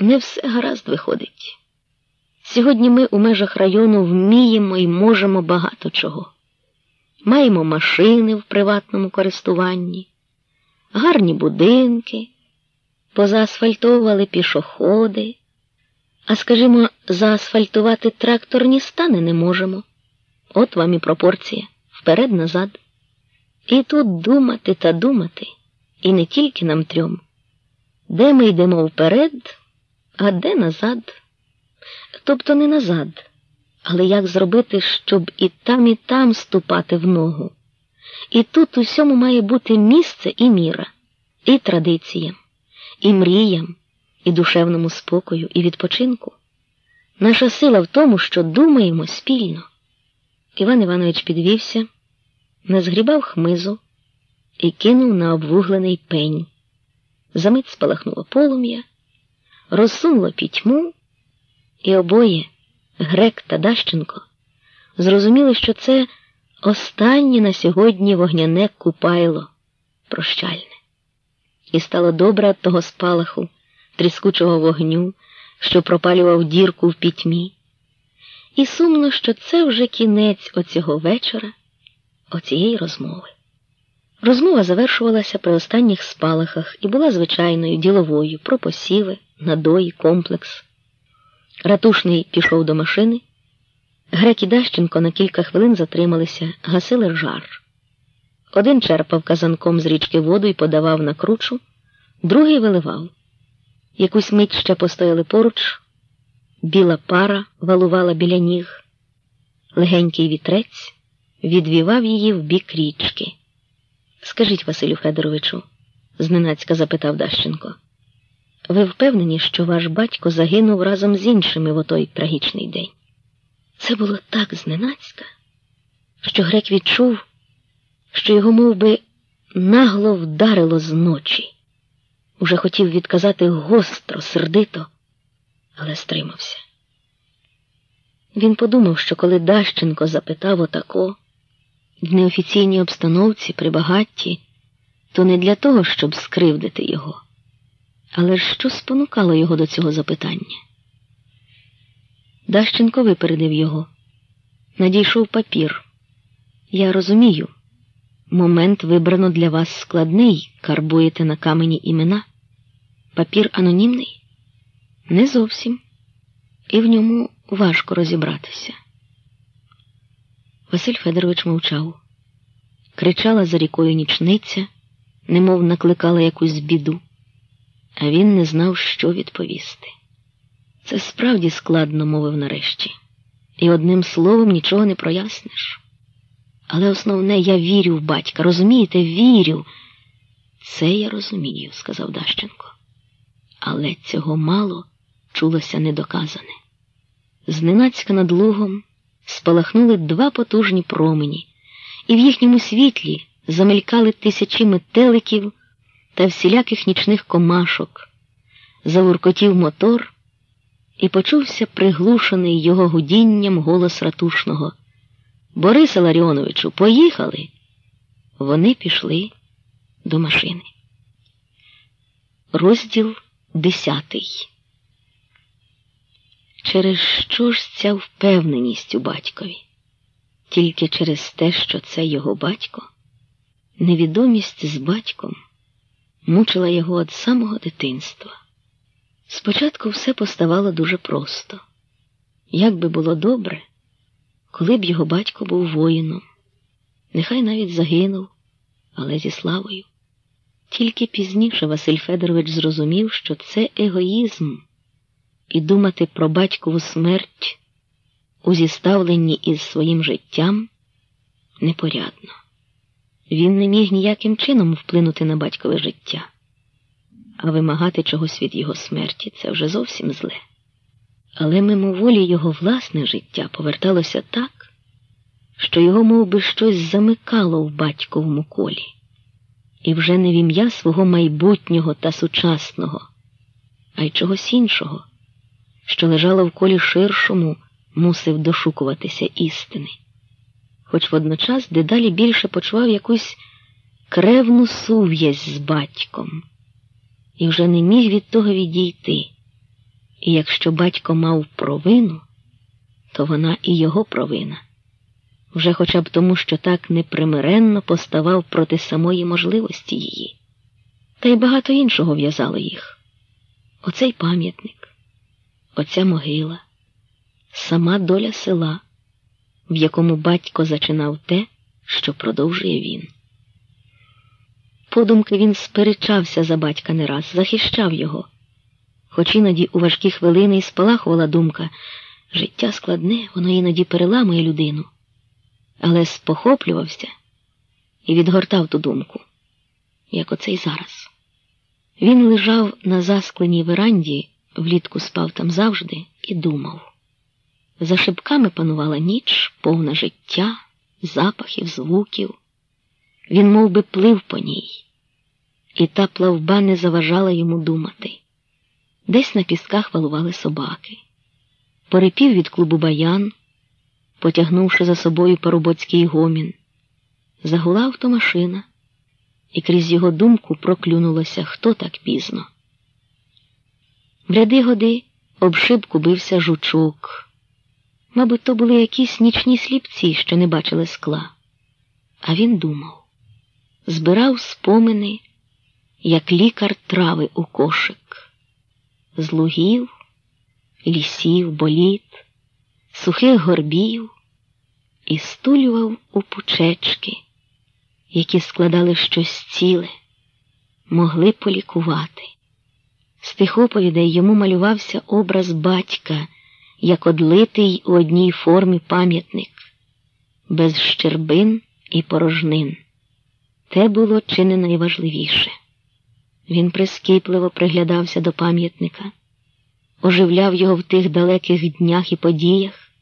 не все гаразд виходить. Сьогодні ми у межах району вміємо і можемо багато чого. Маємо машини в приватному користуванні, гарні будинки, позаасфальтовували пішоходи, а, скажімо, заасфальтувати тракторні стани не можемо. От вам і пропорція вперед назад. І тут думати та думати, і не тільки нам трьом, де ми йдемо вперед, а де назад. Тобто не назад, але як зробити, щоб і там, і там ступати в ногу. І тут усьому має бути місце і міра, і традиціям, і мріям, і душевному спокою, і відпочинку. Наша сила в тому, що думаємо спільно. Іван Іванович підвівся, назгрібав хмизу і кинув на обвуглений пень. Замить спалахнуло полум'я, розсунуло пітьму, і обоє, Грек та Дащенко, зрозуміли, що це останнє на сьогодні вогняне купайло прощальне. І стало добре того спалаху, тріскучого вогню, що пропалював дірку в пітьмі. І сумно, що це вже кінець оцього вечора, оцієї розмови. Розмова завершувалася при останніх спалахах і була звичайною діловою про посіви, надої, комплекс. Ратушний пішов до машини. Грек і Дащенко на кілька хвилин затрималися, гасили жар. Один черпав казанком з річки воду і подавав на кручу, другий виливав. Якусь мить ще постояли поруч, біла пара валувала біля ніг, легенький вітрець відвівав її в бік річки. Скажіть, Василю Федоровичу, зненацька запитав Дащенко, ви впевнені, що ваш батько загинув разом з іншими в отой трагічний день? Це було так зненацька, що грек відчув, що його мов би, нагло вдарило з ночі. Уже хотів відказати гостро, сердито, але стримався. Він подумав, що коли Дащенко запитав отако, в неофіційній обстановці при багатті, то не для того, щоб скривдити його. Але що спонукало його до цього запитання? Дащенко випередив його. Надійшов папір. Я розумію, момент вибрано для вас складний, карбуєте на камені імена. Папір анонімний? Не зовсім. І в ньому важко розібратися. Василь Федорович мовчав. Кричала за рікою нічниця, немов накликала якусь біду, а він не знав, що відповісти. Це справді складно, мовив нарешті, і одним словом нічого не проясниш. Але основне, я вірю в батька, розумієте, вірю. Це я розумію, сказав Дащенко. Але цього мало чулося недоказане. Зненацька над лугом спалахнули два потужні промені, і в їхньому світлі замелькали тисячі метеликів та всіляких нічних комашок, зауркотів мотор, і почувся приглушений його гудінням голос ратушного. Бориса Ларіоновичу, поїхали. Вони пішли до машини. Розділ десятий. Через що ж ця впевненість у батькові? Тільки через те, що це його батько, невідомість з батьком мучила його від самого дитинства. Спочатку все поставало дуже просто. Як би було добре, коли б його батько був воїном, нехай навіть загинув, але зі славою. Тільки пізніше Василь Федорович зрозумів, що це егоїзм і думати про батькову смерть у зіставленні із своїм життям непорядно. Він не міг ніяким чином вплинути на батькове життя, а вимагати чогось від його смерті це вже зовсім зле. Але мимоволі його власне життя поверталося так, що його мов би, щось замикало в батьковому колі, і вже не в ім'я свого майбутнього та сучасного, а й чогось іншого що лежала в колі ширшому, мусив дошукуватися істини, хоч водночас дедалі більше почував якусь кревну сув'язь з батьком. І вже не міг від того відійти, І якщо батько мав провину, то вона і його провина, вже хоча б тому, що так непримиренно поставав проти самої можливості її, та й багато іншого в'язало їх. Оцей пам'ятник, оця могила, сама доля села, в якому батько зачинав те, що продовжує він. Подумки він сперечався за батька не раз, захищав його, хоч іноді у важкі хвилини і спалахувала думка життя складне, воно іноді переламує людину, але спохоплювався і відгортав ту думку, як оцей зараз. Він лежав на заскленій веранді, влітку спав там завжди, і думав. За шибками панувала ніч, повна життя, запахів, звуків. Він мов би, плив по ній, і та плавба не заважала йому думати. Десь на пісках валували собаки. Порипів від клубу баян, потягнувши за собою парубоцький гомін. Загула автомашина, і крізь його думку проклюнулося хто так пізно. В ряди годи об шибку бився жучок. Мабуть, то були якісь нічні сліпці, що не бачили скла. А він думав, збирав спомини, як лікар трави у кошик, з лугів, лісів, боліт, сухих горбів і стулював у пучечки, які складали щось ціле, могли полікувати. З тих оповідей йому малювався образ батька, як одлитий у одній формі пам'ятник, без щербин і порожнин. Те було чи не найважливіше. Він прискіпливо приглядався до пам'ятника, оживляв його в тих далеких днях і подіях,